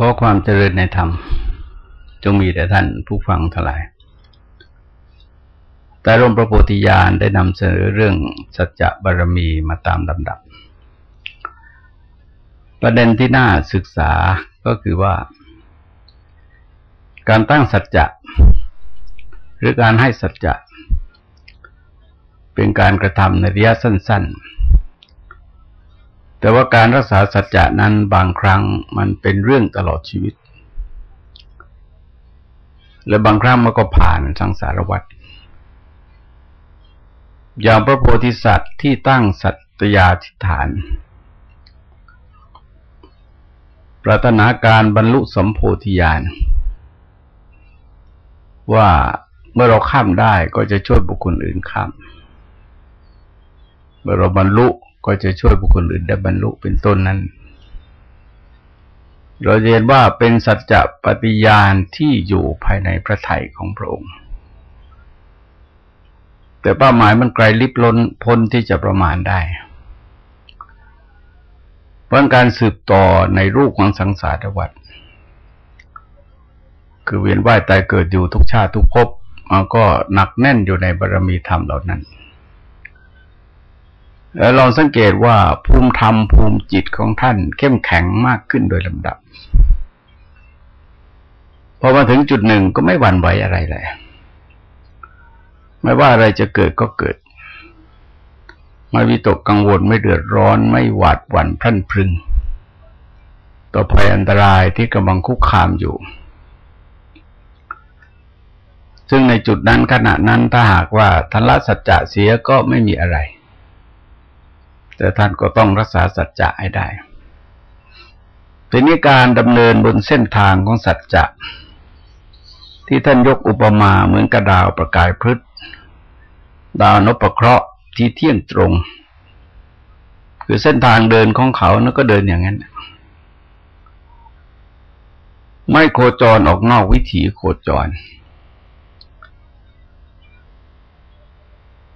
ขอความเจริญในธรรม จงมีแต่ท่านผู้ฟังทั้งหลาย แต่ร่มพระโพธิญาณได้นำเสนอเรื่องสัจจะบารมีมาตามลำดับ ประเด็นที่น่าศึกษาก็คือว่า การตั้งสัจจะหรือการให้สัจจะเป็นการกระทำในระยะสั้น ๆ แต่ว่าการรักษาสัจจะนั้นบางครั้งมันเป็นเรื่องตลอดชีวิต และบางครั้งมันก็ผ่านสังสารวัฏอย่างพระโพธิสัตว์ที่ตั้งสัตยาธิฐาน ปรารถนาการบรรลุสมโพธิญาณว่าเมื่อเราข้ามได้ก็จะช่วยบุคคลอื่นข้าม เมื่อเราบรรลุ ก็จะช่วยบุคคลอื่นได้บรรลุเป็นต้นนั้น เราเรียนว่าเป็นสัจจะปฏิญาณที่อยู่ภายในพระไถ่ของพระองค์ แต่เป้าหมายมันไกลลิบล้นพ้นที่จะประมาณได้เพราะการสืบต่อในรูปของสังสารวัฏคือเวียนว่ายตายเกิดอยู่ทุกชาติทุกภพมันก็หนักแน่นอยู่ในบารรมีธรรมเหล่านั้น แล้วลองสังเกตว่าภูมิธรรมภูมิจิตของท่านเข้มแข็งมากขึ้นโดยลำดับ พอมาถึงจุดหนึ่งก็ไม่หวั่นไหวอะไรเลยไม่ว่าอะไรจะเกิดก็เกิด ไม่วิตกกังวลไม่เดือดร้อนไม่หวาดหวั่นพรั่นพรึง ต่อภัยอันตรายที่กำลังคุกคามอยู่ ซึ่งในจุดนั้นขณะนั้นถ้าหากว่าทันละสัจจะเสียก็ไม่มีอะไร แต่ท่านก็ต้องรักษาสัจจะให้ได้ทีนี้การดำเนินบนเส้นทางของสัจจะ ที่ท่านยกอุปมาเหมือนกระดาวประกายพฤษดาวนพเคราะห์ที่เที่ยงตรง คือเส้นทางเดินของเขานั่นก็เดินอย่างนั้น ไม่โคจรออกนอกวิถีโคจร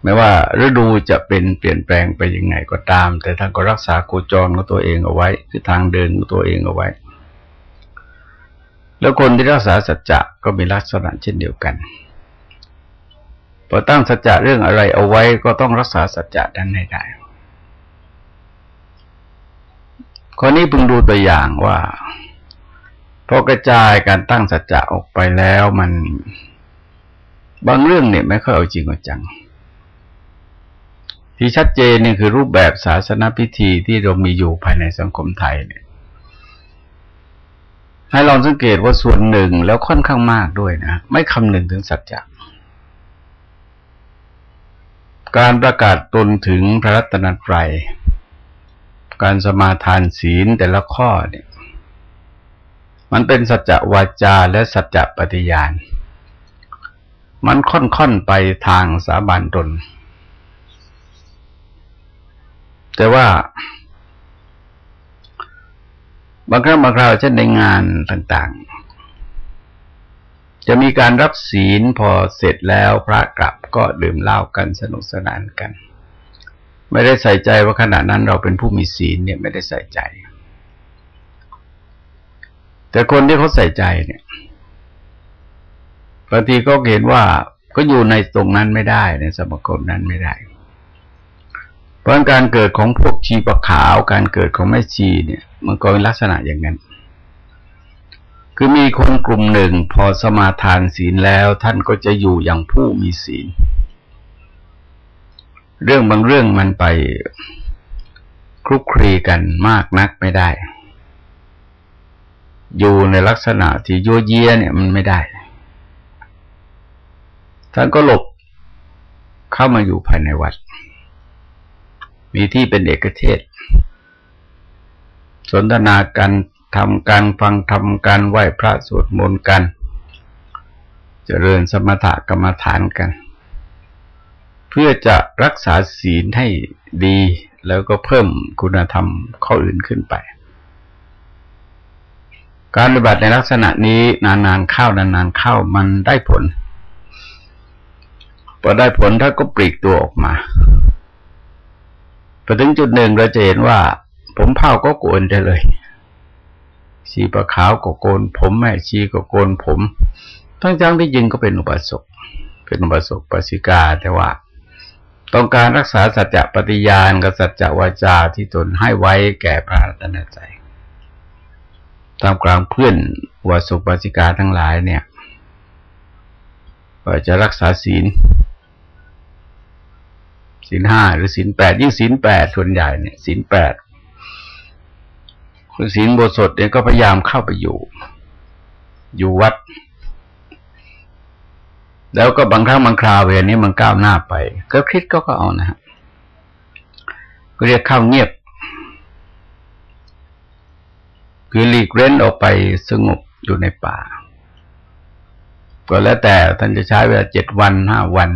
ไม่ว่าฤดูจะเป็นเปลี่ยนแปลงไปยังไงก็ตาม แต่ท่านก็รักษาโคจรของตัวเองเอาไว้ คือทางเดินของตัวเองเอาไว้ แล้วคนที่รักษาสัจจะก็มีลักษณะเช่นเดียวกันพอตั้งสัจจะเรื่องอะไรเอาไว้ก็ต้องรักษาสัจจะนั้นให้ได้ข้อนี้พึงดูตัวอย่างว่าพอกระจายการตั้งสัจจะออกไปแล้วมัน บางเรื่องเนี่ยไม่ค่อยเอาจริงเอาจัง ที่ชัดเจนนี่คือรูปแบบศาสนาพิธีที่เรามีอยู่ภายในสังคมไทยเนี่ยให้ลองสังเกตว่าส่วนหนึ่งแล้วค่อนข้างมากด้วยนะ ไม่คำนึงถึงสัจจะการประกาศตนถึงพระรัตนตรัยการสมาทานศีลแต่ละข้อเนี่ย มันเป็นสัจจะวาจาและสัจจะปฏิญาณ มันค่อนๆไปทางสาบานตน แต่ว่า บางครั้งบางคราวเช่นในงานต่างๆ จะมีการรับศีลพอเสร็จแล้วพระกลับก็ดื่มเหล้ากันสนุกสนานกัน ไม่ได้ใส่ใจว่าขณะนั้นเราเป็นผู้มีศีลเนี่ยไม่ได้ใส่ใจ แต่คนที่เขาใส่ใจเนี่ยบางทีก็เห็นว่าก็อยู่ในตรงนั้นไม่ได้ในสมคมนั้นไม่ได้ เพราะการเกิดของพวกชีประขาวการเกิดของแม่ชีเนี่ย มันก็เป็นลักษณะอย่างนั้น คือมีคนกลุ่มหนึ่งพอสมาทานศีลแล้วท่านก็จะอยู่อย่างผู้มีศีล เรื่องบางเรื่องมันไปคลุกคลีกันมากนักไม่ได้ อยู่ในลักษณะที่โยเยเนี่ยมันไม่ได้ ท่านก็หลบเข้ามาอยู่ภายในวัด มีที่เป็นเอกเทศ สนทนากันทำการฟังทำการไหว้พระสวดมนต์กันจเจริญสมถกรรมฐานกัน เพื่อจะรักษาศีลให้ดีแล้วก็เพิ่มคุณธรรมข้ออื่นขึ้นไป การปฏิบัติในลักษณะนี้นานๆเข้านานๆเข้ามันได้ผลพอได้ผลถ้าก็ปลีกตัวออกมา อถึงจุดหนึ่งเราจะเห็นว่า ผมเผาก็โกนได้เลย ชีประขาวก็โกน ผมแม่ชีก็โกนผมทั้งจังที่จริงก็เป็นอุปสกเป็นอุปสกปสิกาแต่ว่า ต้องการรักษาสัจจะปฏิญาณกับสัจจะวาจาที่ตนให้ไว้แก่พระรัตนใจตามกลางเพื่อนวสุปสิกาทั้งหลายเนี่ยจะรักษาศีล ศีลห้าหรือศีลแปดยิ่งศีลแปดส่วนใหญ่เนี่ยศีลแปดคือศีลบทสดเนี่ยก็พยายามเข้าไปอยู่ อยู่วัด แล้วก็บางครั้งบางคราวเวลนี้มันก้าวหน้าไป ก็คิดก็ก็เอานะฮะก็เรียกเข้าเงียบ คือหลีกเล่นออกไปสงบอยู่ในป่า ก็แล้วแต่ท่านจะใช้เวลาเจ็ดวันห้าวัน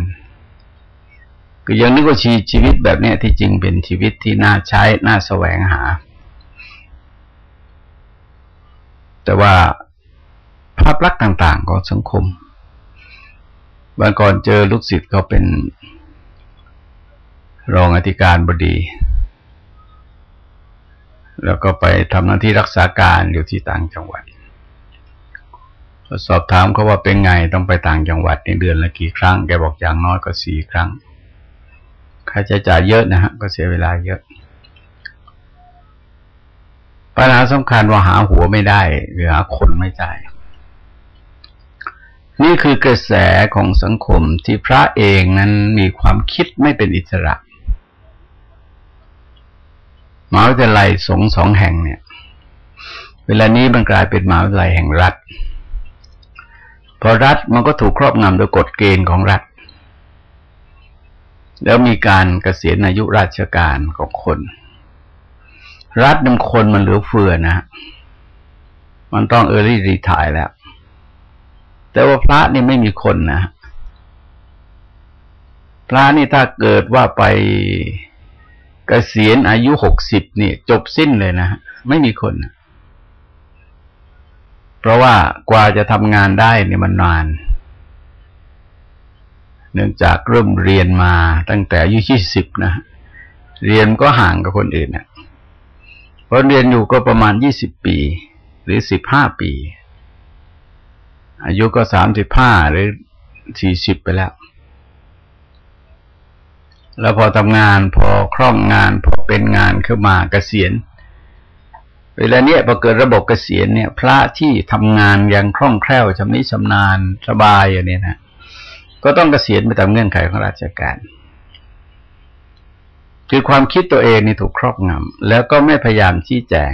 ก็ยังนึกว่าชีชีวิตแบบเนี้ยที่จริงเป็นชีวิตที่น่าใช้ น่าแสวงหา แต่ว่าภาพลักษณ์ต่างๆของสังคมบางก่อนเจอลูกศิษย์เขาเป็นรองอธิการบดี แล้วก็ไปทำหน้าที่รักษาการอยู่ที่ต่างจังหวัดสอบถามเขาว่าเป็นไงต้องไปต่างจังหวัดในเดือนละกี่ครั้ง แกบอกอย่างน้อยก็สี่ครั้ง ค่าใช้จ่ายเยอะนะฮะก็เสียเวลาเยอะ ปัญหาสำคัญว่าหาหัวไม่ได้ หรือหาคนไม่ได้ นี่คือกระแสของสังคมที่พระเองนั้นมีความคิดไม่เป็นอิสระมหาวิทยาลัยสงสองแห่งเนี่ย เวลานี้มันกลายเป็นมหาวิทยาลัยแห่งรัฐพอรัฐมันก็ถูกครอบงำโดยกฎเกณฑ์ของรัฐ แล้วมีการเกษียณอายุราชการของคน รัฐนำคนมันเหลือเฟือนะมันต้องเออรี่รีทายแล้ว แต่ว่าพระนี่ไม่มีคนนะ พระนี่ถ้าเกิดว่าไปกเกษียณอายุหกสิบนี่ จบสิ้นเลยนะไม่มีคน เพราะว่ากว่าจะทำงานได้เนี่ยมันนาน เนื่องจากเริ่มเรียนมาตั้งแต่อายุยี่สิบนะ เรียนก็ห่างกับคนอื่นเนะ่ยพอเรียนอยู่ก็ประมาณยี่สิบปี หรือสิบห้าปี อายุก็สามสิบห้าหรือสี่สิบไปแล้ว แล้วพอทำงานพอคล่องงาน พอเป็นงานขึ้นมาเกษียณเวลาเนี้ยพอเกิดระบบเกษียณเนี่ย พระที่ทำงานยังคล่องแคล่วชำนิชำนาญสบายอย่างนี้นะ ก็ต้องเกษียณไปตามเงื่อนไขของราชการคือความคิดตัวเองนี่ถูกครอบงำแล้วก็ไม่พยายามชี้แจง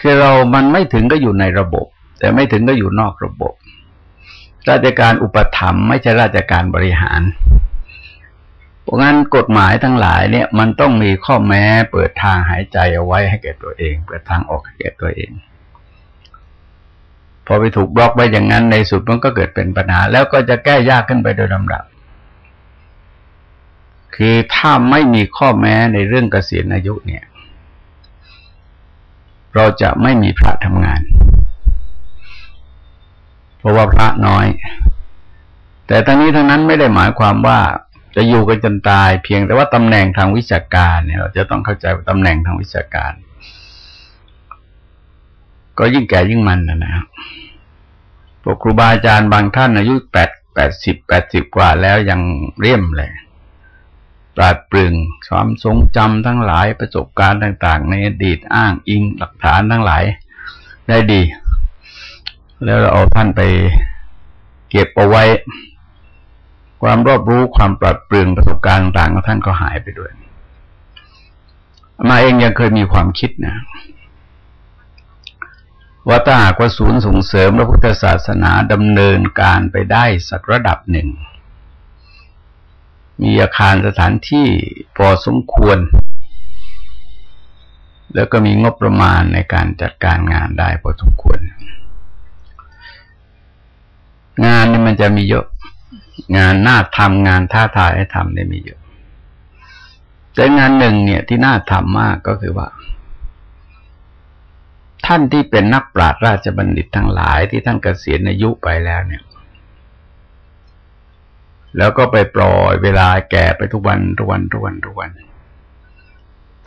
คือเรามันไม่ถึงก็อยู่ในระบบ แต่ไม่ถึงก็อยู่นอกระบบ ราชการอุปถัมภ์ไม่ใช่ราชการบริหารเพราะงั้นกฎหมายทั้งหลายเนี่ย มันต้องมีข้อแม้เปิดทางหายใจเอาไว้ให้แก่ตัวเอง เปิดทางออกให้แก่ตัวเอง พอไปถูกบล็อกไว้อย่างนั้นในสุดมันก็เกิดเป็นปัญหา แล้วก็จะแก้ยากขึ้นไปโดยลำดับ คือถ้าไม่มีข้อแม้ในเรื่องเกษียณอายุเนี่ย เราจะไม่มีพระทำงาน เพราะว่าพระน้อย แต่ทั้งนี้ทั้งนั้นไม่ได้หมายความว่าจะอยู่กันจนตาย เพียงแต่ว่าตำแหน่งทางวิชาการเนี่ยเราจะต้องเข้าใจตำแหน่งทางวิชาการ ก็ยิ่งแก่ยิ่งมันนะครับ พวกครูบาอาจารย์บางท่านอายุแปดแปดสิบแปดสิบกว่าแล้วยังเรียมเลยปราดปรึงความทรงจำทั้งหลายประสบการณ์ต่าง ๆ ในอดีตอ้างอิงหลักฐานทั้งหลายได้ดี แล้วเราเอาท่านไปเก็บเอาไว้ ความรอบรู้ความปราดปรึงประสบการณ์ต่างๆของท่านก็หายไปด้วย มาเองยังเคยมีความคิดนะ ว่าถ้าหากว่าศูนย์ส่งเสริมพระพุทธศาสนาดำเนินการไปได้สักระดับหนึ่ง มีอาคารสถานที่พอสมควร แล้วก็มีงบประมาณในการจัดการงานได้พอสมควร งานนี่มันจะมีเยอะ งานน่าทำงานท้าทายให้ทำได้มีเยอะแต่งานหนึ่งเนี่ยที่น่าทำมากก็คือว่า ท่านที่เป็นนักปราชญ์ราชบัณฑิตทั้งหลายที่ท่านเกษียณอายุไปแล้วเนี่ย แล้วก็ไปปล่อยเวลาแก่ไปทุกวันทุกวันทุกวันทุกวัน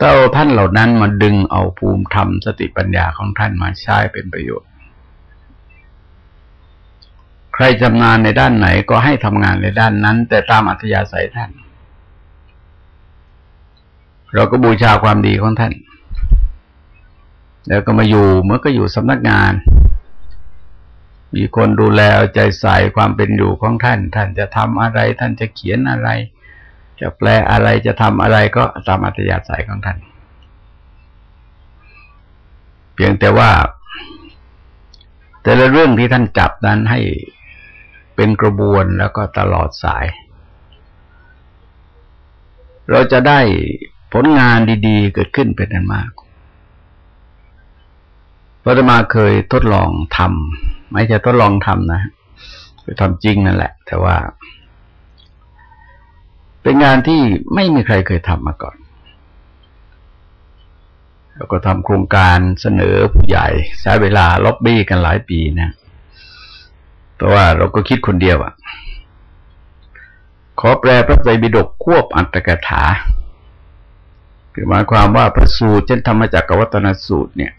ตถ้าเอาท่านเหล่านั้นมาดึงเอาภูมิธรรมสติปัญญาของท่านมาใช้เป็นประโยชน์ ใครจำนานในด้านไหนก็ให้ทำงานในด้านนั้น แต่ตามอัธยาศัยท่าน เราก็บูชาความดีของท่าน แล้วก็มาอยู่เมื่อก็อยู่สำนักงาน มีคนดูแลเอาใจใส่ความเป็นอยู่ของท่าน ท่านจะทำอะไร ท่านจะเขียนอะไร จะแปลอะไรจะทำอะไรก็ตามอัธยาศัยของท่าน เพียงแต่ว่า แต่ละเรื่องที่ท่านจับนั้นให้เป็นกระบวนแล้วก็ตลอดสาย เราจะได้ผลงานดี ๆ เกิดขึ้นเป็นอันมาก พระธรรมาเคยทดลองทำไม่ใช่ทดลองทำนะคือทำจริงนั่นแหละ แต่ว่า เป็นงานที่ไม่มีใครเคยทำมาก่อน แล้วก็ทำโครงการเสนอผู้ใหญ่ใช้เวลาล็อบบี้กันหลายปีนะเพราะว่าเราก็คิดคนเดียวอะขอแปลพระไตรปิฎกควบอัตถกถาคือหมายความว่าพระสูตรเช่นธรรมจักรวัตนสูตรเนี่ย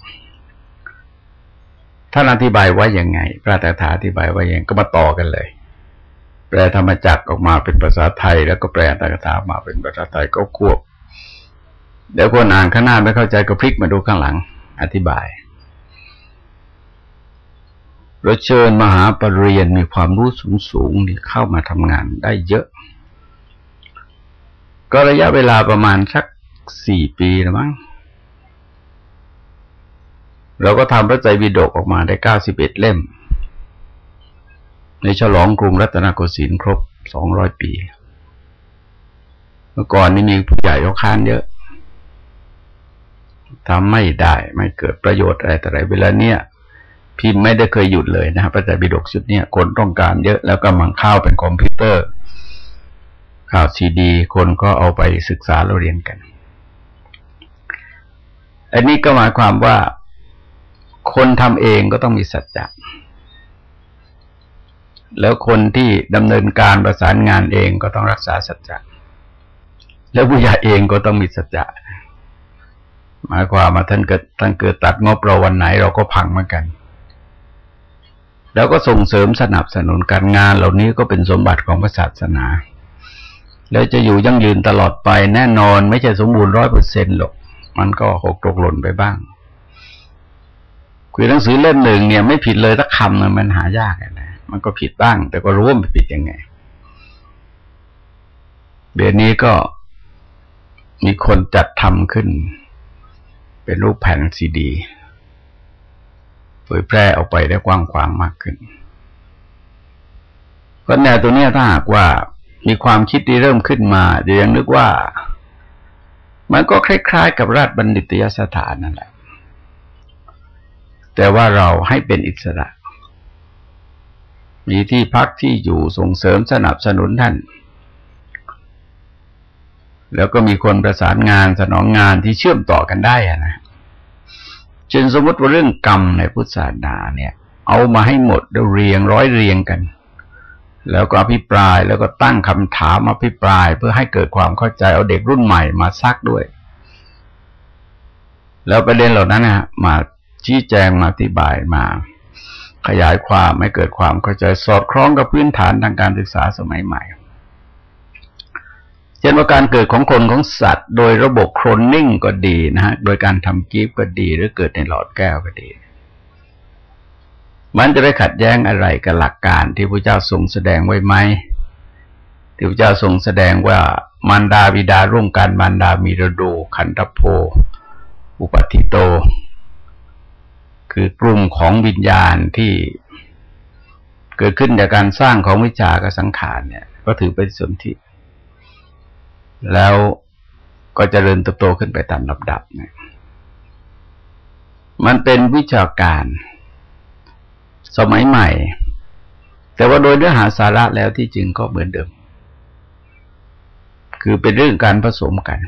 ท่านอธิบายว่ายังไง พระตถกถาอธิบายว่ายังก็มาต่อกันเลย แปลธรรมจักออกมาเป็นภาษาไทย แล้วก็แปลตากถามาเป็นภาษาไทยก็ควบ เดี๋ยวคนอ่านข้างหน้าไม่เข้าใจก็พลิกมาดูข้างหลัง อธิบายเราเชิญมหาปรริญญามีความรู้สูงสูงนี่เข้ามาทำงานได้เยอะ ก็ระยะเวลาประมาณสักสี่ปีแล้วมั้ง เราก็ทำพระใจวิดกออกมาได้เก้าสิบเอ็ดเล่ม ในฉลองกรุงรัตนโกสินทร์ครบสองร้อยปี เมื่อก่อนนี่มีผู้ใหญ่ยกค้านเยอะทำไม่ได้ไม่เกิดประโยชน์อะไรแต่ไรเวลาเนี้ยพิมพ์ไม่ได้เคยหยุดเลยนะครับพระไตรปิฎกชุดเนี้ยคนต้องการเยอะแล้วก็มังข้าวเป็นคอมพิวเตอร์ ข่าวซีดี คนก็เอาไปศึกษาเราเรียนกัน อันนี้ก็หมายความว่า คนทำเองก็ต้องมีสัจจะแล้วคนที่ดำเนินการประสานงานเองก็ต้องรักษาสัจจะแล้วผู้ใหญ่เองก็ต้องมีสัจจะหมายความมาท่านเกิดท่านเกิดตัดงบเราวันไหนเราก็พังเหมือนกัน แล้วก็ส่งเสริมสนับสนุนการงานเหล่านี้ก็เป็นสมบัติของศาสนา แล้วจะอยู่ยั่งยืนตลอดไปแน่นอนไม่ใช่สมบูรณ์ร้อยเปอร์เซ็นต์หรอก มันก็หกตกหล่นไปบ้าง คุยหนังสือเล่มหนึ่งเนี่ยไม่ผิดเลยสักคำนึงมันหายากนะมันก็ผิดบ้าง แต่ก็รู้ว่ามันผิดยังไงเดือนนี้ก็มีคนจัดทำขึ้น เป็นรูปแผ่นซีดีเผยแพร่ออกไปได้กว้างขวางมากขึ้นเพราะแนวตัวนี้ถ้าหากว่ามีความคิดที่เริ่มขึ้นมาเดี๋ยวยังนึกว่า มันก็คล้ายๆกับราชบัณฑิตยสถานนั่นแหละ แต่ว่าเราให้เป็นอิสระ มีที่พักที่อยู่ส่งเสริมสนับสนุนท่าน แล้วก็มีคนประสานงานสนองงานที่เชื่อมต่อกันได้อะนะเช่นสมมติว่าเรื่องกรรมในพุทธศาสนาเนี่ย เอามาให้หมดแล้วเรียงร้อยเรียงกัน แล้วก็อภิปรายแล้วก็ตั้งคำถามอภิปราย เพื่อให้เกิดความเข้าใจเอาเด็กรุ่นใหม่มาซักด้วย แล้วประเด็นเหล่านั้นนะมา ชี้แจงมาอธิบายมา ขยายความไม่เกิดความเข้าใจสอดคล้องกับพื้นฐานทางการศึกษาสมัยใหม่ เช่นว่าการเกิดของคนของสัตว์ โดยระบบโครนนิ่งก็ดีนะฮะโดยการทำกีฟก็ดีหรือเกิดในหลอดแก้วก็ดีมันจะได้ขัดแย้งอะไรกับหลักการที่พระเจ้าทรงแสดงไว้ไหมที่พระเจ้าทรงแสดงว่ามารดาบิดาร่วมกันมารดามีระดูขันธโพอุปติโต คือกลุ่มของวิญญาณที่เกิดขึ้นจากการสร้างของวิชากับสังขารเนี่ย ก็ถือเป็นส่วนที่ แล้วก็จเจริญเติบโตขึ้นไปตามลำดับเนี่ย มันเป็นวิชาการสมัยใหม่ แต่ว่าโดยเนื้อหาสาระแล้วที่จริงก็เหมือนเดิม คือเป็นเรื่องการผสมกัน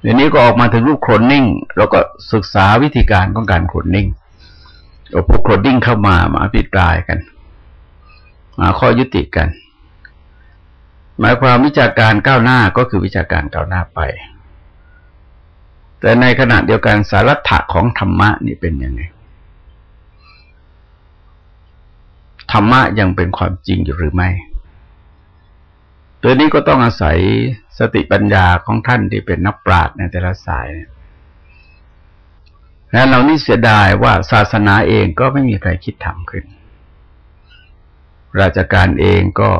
เดี๋ยวนี้ก็ออกมาถึงรูปโคลนนิ่งเราก็ศึกษาวิธีการของการโคลนนิ่ง พวกโคลนนิ่งเข้ามามาพิจารณากัน มาข้อยุติกัน หมายความวิชาการก้าวหน้าก็คือวิชาการก้าวหน้าไป แต่ในขณะเดียวกันสารัตถะของธรรมะนี่เป็นยังไงธรรมะยังเป็นความจริงอยู่หรือไม่ ตัวนี้ก็ต้องอาศัยสติปัญญาของท่านที่เป็นนักปราชญ์ในแต่ละสายและเรานี่เสียดายว่าศาสนาเองก็ไม่มีใครคิดทำขึ้น ราชการเองก็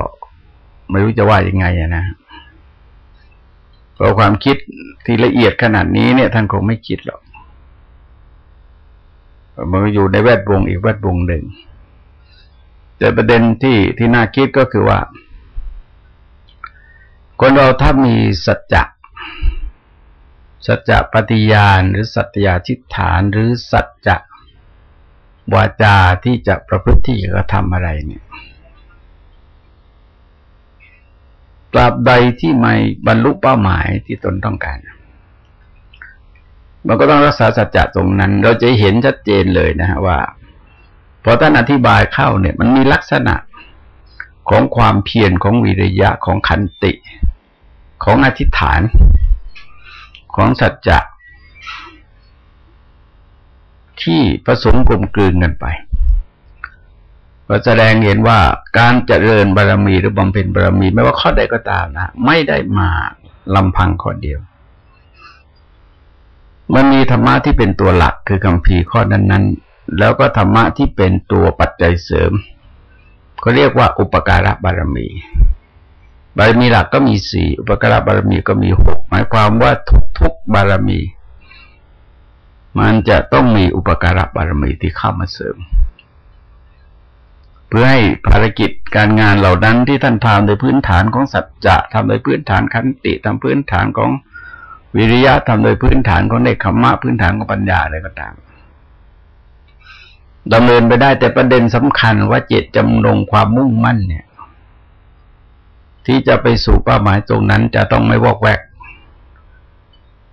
ไม่รู้จะว่ายังไงนะเพราะความคิดที่ละเอียดขนาดนี้เนี่ยท่านคงไม่คิดหรอกมันอยู่ในแวดวงอีกแวดวงหนึ่ง แต่ประเด็นที่ที่น่าคิดก็คือว่า คนเราถ้ามีสัจจะ สัจจะปฏิญาณหรือสัตยาทิฐานหรือสัจจะวาจาที่จะประพฤติที่จะทำอะไรเนี่ยตราบใดที่ไม่บรรลุเป้าหมายที่ตนต้องการ มันก็ต้องรักษาสัจจะตรงนั้น เราจะเห็นชัดเจนเลยนะฮะว่าพอท่านอธิบายเข้าเนี่ย มันมีลักษณะของความเพียรของวิริยะของขันติ ของอธิษฐาน ของสัจจะที่ผสมกลมกลืนกันไปก็แสดงเห็นว่าการเจริญบารรมีหรือบำเพ็ญบารรมี ไม่ว่าข้อใดก็ตามนะไม่ได้มาลำพังข้อเดียว มันมีธรรมะที่เป็นตัวหลักคือคำพีข้อนั้นๆ แล้วก็ธรรมะที่เป็นตัวปัจจัยเสริมเขาเรียกว่าอุปการะบารมี บารมีหลักก็มีสี่อุปการะบารมีก็มีหกหมายความว่าทุกๆบารมี มันจะต้องมีอุปการะบารมีที่เข้ามาเสริม เพื่อให้ภารกิจการงานเหล่านั้นที่ท่านทำโดยพื้นฐานของสัจจะทำโดยพื้นฐานขันติทำพื้นฐานของวิริยะทำโดยพื้นฐานของเนคขมะพื้นฐานของปัญญาอะไรก็ตามดำเนินไปได้แต่ประเด็นสำคัญว่าเจตจำนงความมุ่งมั่นเนี่ย ที่จะไปสู่เป้าหมายตรงนั้นจะต้องไม่วอกแวก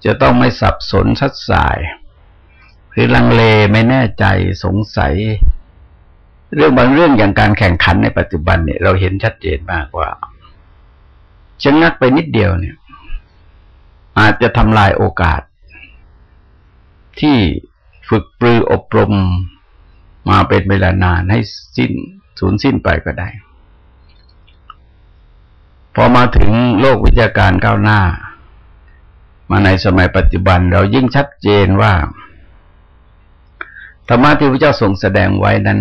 จะต้องไม่สับสนชัดสาย หรือลังเลไม่แน่ใจสงสัย เรื่องบางเรื่องอย่างการแข่งขันในปัจจุบันเนี่ยเราเห็นชัดเจนมากว่าชะงักไปนิดเดียวเนี่ย อาจจะทำลายโอกาส ที่ฝึกปรืออบรมมาเป็นเวลานานให้สิ้นสูญสิ้นไปก็ได้ อมาถึงโลกวิทยาการก้าวหน้า มาในสมัยปัจจุบันเรายิ่งชัดเจนว่าธรรมะที่พระเจ้าทรงแสดงไว้นั้น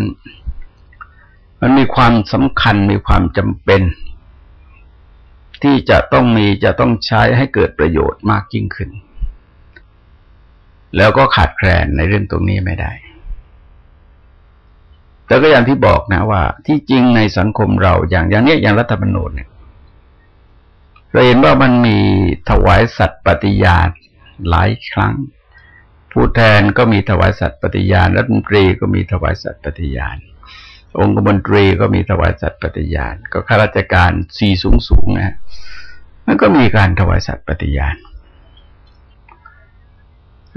มันมีความสำคัญมีความจำเป็น ที่จะต้องมีจะต้องใช้ให้เกิดประโยชน์มากยิ่งขึ้น แล้วก็ขาดแคลนในเรื่องตรงนี้ไม่ได้แต่ก็อย่างที่บอกนะว่า ที่จริงในสังคมเราอย่างอย่างนี้อย่างรัฐธรรมนูญเนี่ย เราเห็นว่ามันมีถวายสัตว์ปฏิญาณหลายครั้ง ผู้แทนก็มีถวายสัตว์ปฏิญาณรัฐมนตรีก็มีถวายสัตว์ปฏิญาณ องค์มนตรีก็มีถวายสัตว์ปฏิญาณ ก็ข้าราชการสี่สูงสูงนะมันก็มีการถวายสัตว์ปฏิญาณ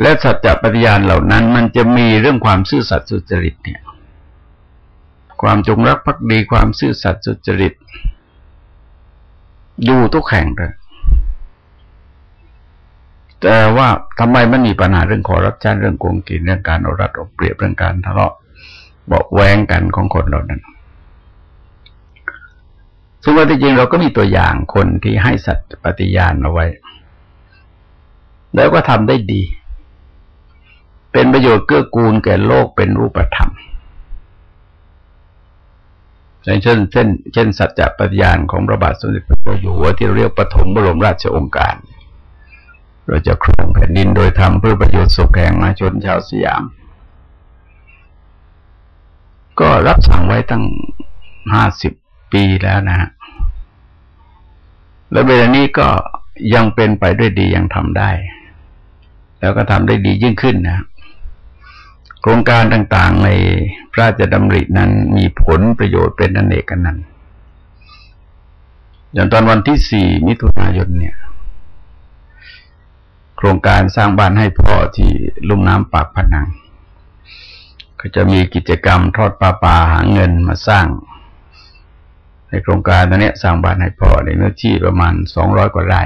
และสัจจะปฏิญาณเหล่านั้น มันจะมีเรื่องความซื่อสัตย์สุจริตเนี่ย ความจงรักภักดีความซื่อสัตย์สุจริต ดูทุกแข่งเลยแต่ว่าทำไมมันมีปัญหาเรื่องขอรับชันเรื่องโกงกินเรื่องการเอารัดเอาเปรียบเรื่องการทะเลาะเบาแวงกันของคนเหล่านั้นซึ่งว่าจริงเราก็มีตัวอย่างคนที่ให้สัตว์ปฏิญาณเอาไว้ แล้วก็ทำได้ดี เป็นประโยชน์เกื้อกูลแก่โลกเป็นรูปธรรมเเช่นเช่นเช่นสัจจะปฏิญาณของพระบาทสมเด็จพระเจ้าอยู่หัวที่เรียกปฐมบรมราชองค์การ เราจะครองแผ่นดินโดยทำเพื่อประโยชน์สุขแห่งมาชนชาวสยาม ก็รับสั่งไว้ตั้งห้าสิบปีแล้วนะฮะแล้วเวลานี้ก็ยังเป็นไปด้วยดียังทำได้ แล้วก็ทำได้ดียิ่งขึ้นนะ โครงการต่างๆในพระราชดำรินั้นมีผลประโยชน์เป็นอนเนกกันนั้นอย่างตอนวันที่สี่มิถุนายนเนี่ย โครงการสร้างบ้านให้พ่อที่ลุ่มน้ำปากพนัง ก็จะมีกิจกรรมทอดปลาปลาหาเงินมาสร้าง ในโครงการตอนนี้สร้างบ้านให้พ่อในเนื้อที่ประมาณสองร้อยกว่าไร่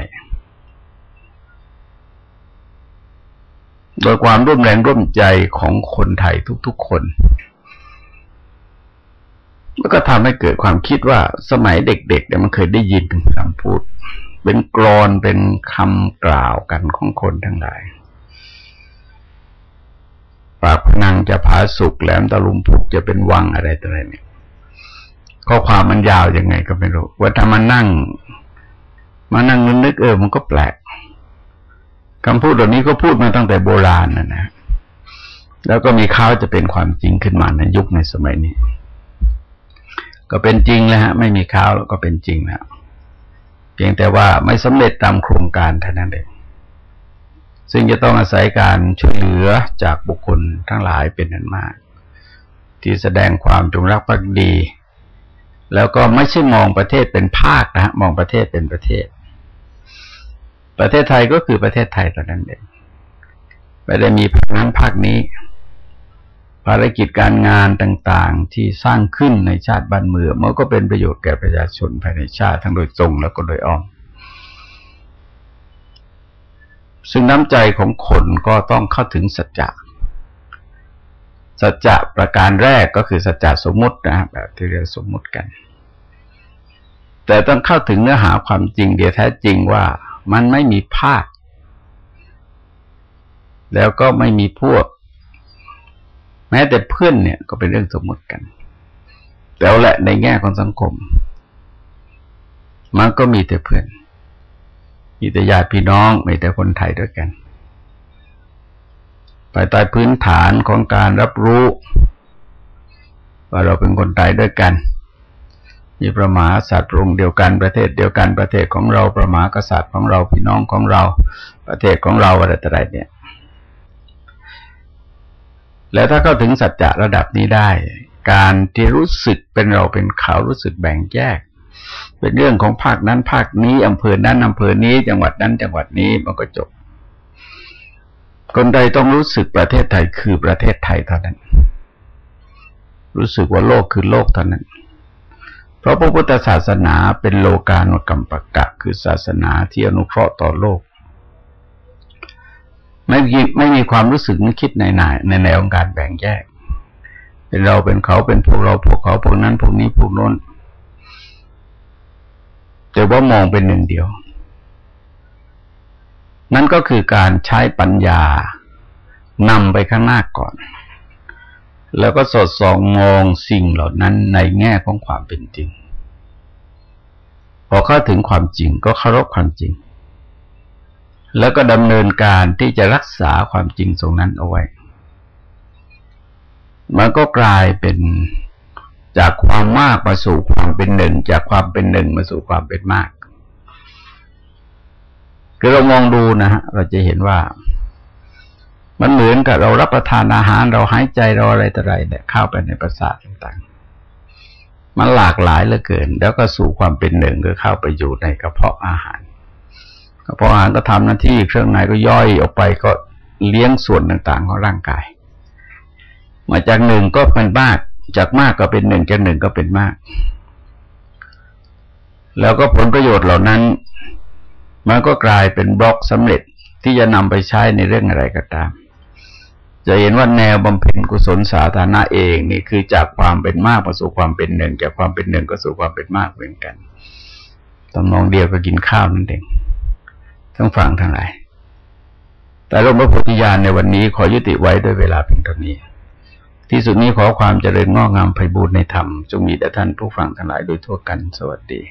โดยความร่วมแรงร่วมใจของคนไทยทุกๆคนมันก็ทำให้เกิดความคิดว่าสมัยเด็กๆเนี่ยมันเคยได้ยินคำพูด เป็นกรอนเป็นคำกล่าวกันของคนทั้งหลายปากพนังจะผาสุกแหลมตะลุมพุกจะเป็นวังอะไรต่ออะไรเนี่ยข้อความมันยาวยังไงก็ไม่รู้ว่าถ้ามันนั่ง มานั่งนึกเออมันก็แปลก คำพูดเหล่านี้ก็พูดมาตั้งแต่โบราณนะนะ แล้วก็มีข้าวจะเป็นความจริงขึ้นมาในยุคในสมัยนี้ ก็เป็นจริงแล้วฮะ ไม่มีข้าวแล้วก็เป็นจริงแล้วเพียงแต่ว่าไม่สำเร็จตามโครงการเท่านั้นเองซึ่งจะต้องอาศัยการช่วยเหลือจากบุคคลทั้งหลายเป็นอันมาก ที่แสดงความจงรักภักดี แล้วก็ไม่ใช่มองประเทศเป็นภาคนะฮะมองประเทศเป็นประเทศ ประเทศไทยก็คือประเทศไทยตอนนั้นเองไม่ได้มีภาคนั้นภาคนี้ ภารกิจการงานต่างๆ ที่สร้างขึ้นในชาติบ้านเมืองมันก็เป็นประโยชน์แก่ประชาชนภายในชาติทั้งโดยตรงแล้วก็โดยอ้อมซึ่งน้ำใจของคนก็ต้องเข้าถึงสัจจะสัจจะประการแรกก็คือสัจจะสมมตินะแบบที่เรียกสมมติกัน แต่ต้องเข้าถึงเนื้อหาความจริงเดียแท้จริงว่า มันไม่มีภาค แล้วก็ไม่มีพวก แม้แต่เพื่อนเนี่ยก็เป็นเรื่องสมมติกัน แต่แหละในแง่ของสังคม มันก็มีแต่เพื่อน มีแต่ญาติพี่น้อง มีแต่คนไทยด้วยกันภายใต้พื้นฐานของการรับรู้ ว่าเราเป็นคนไทยด้วยกัน มีประมาสัตว์รงเดียวกันประเทศเดียวกันประเทศของเราประมากษัตริย์ของเราพี่น้องของเรา ประเทศของเราอะไรต่ออะไรเนี่ย แล้วถ้าเข้าถึงสัจจะระดับนี้ได้ การที่รู้สึกเป็นเราเป็นเขารู้สึกแบ่งแยก เป็นเรื่องของภาคนั้นภาคนี้อำเภอนั้นอำเภอนี้ จังหวัดนั้นจังหวัดนี้มันก็จบคนใดต้องรู้สึกประเทศไทยคือประเทศไทยเท่านั้น รู้สึกว่าโลกคือโลกเท่านั้น เพราะพระพุทธศาสนาเป็นโลกานุกรรมปะกะ คือศาสนาที่อนุเคราะห์ต่อโลก ไม่มีไม่มีความรู้สึกนึกคิดในในในแนวของการแบ่งแยก เป็นเราเป็นเขาเป็นพวกเราพวกเขาพวกนั้นพวกนี้พวกโน้นแต่ว่ามองเป็นหนึ่งเดียว นั่นก็คือการใช้ปัญญานำไปข้างหน้าก่อน แล้วก็สอดส่องมองสิ่งเหล่านั้นในแง่ของความเป็นจริง พอเข้าถึงความจริงก็เคารพความจริง แล้วก็ดำเนินการที่จะรักษาความจริงตรงนั้นเอาไว้ มันก็กลายเป็นจากความมากมาสู่ความเป็นหนึ่ง จากความเป็นหนึ่งมาสู่ความเป็นมากคือเรามองดูนะฮะเราจะเห็นว่า มันเหมือนกับเรารับประทานอาหารเราหายใจเราอะไรต่ออะไรเนี่ยเข้าไปในประสาทต่างๆ มันหลากหลายเหลือเกิน แล้วก็สู่ความเป็นหนึ่งก็เข้าไปอยู่ในกระเพาะอาหารกระเพาะอาหารก็ทำหน้าที่เครื่องในก็ย่อยออกไปก็เลี้ยงส่วนต่างๆของร่างกาย มาจากหนึ่งก็เป็นมาก จากมากก็เป็นหนึ่งจากหนึ่งก็เป็นมาก แล้วก็ผลประโยชน์เหล่านั้น มันก็กลายเป็นบล็อกสำเร็จที่จะนำไปใช้ในเรื่องอะไรก็ตาม จะเห็นว่าแนวบำเพ็ญกุศลสาธารณะเองนี่คือจากความเป็นมากมาสู่ความเป็นหนึ่งจากความเป็นหนึ่งก็สู่ความเป็นมากเหมือนกันตำนองเดียวก็กินข้าวนั่นเองทั้งฟังทั้งหลาย แต่หลวงพ่อพุทธิญาณในวันนี้ขอยุติไว้ด้วยเวลาเพียงเท่านี้ ที่สุดนี้ขอความเจริญงอกงามไพบูรณ์ในธรรมจงมีแด่ท่านผู้ฟังทั้งหลายโดยทั่วกันสวัสดี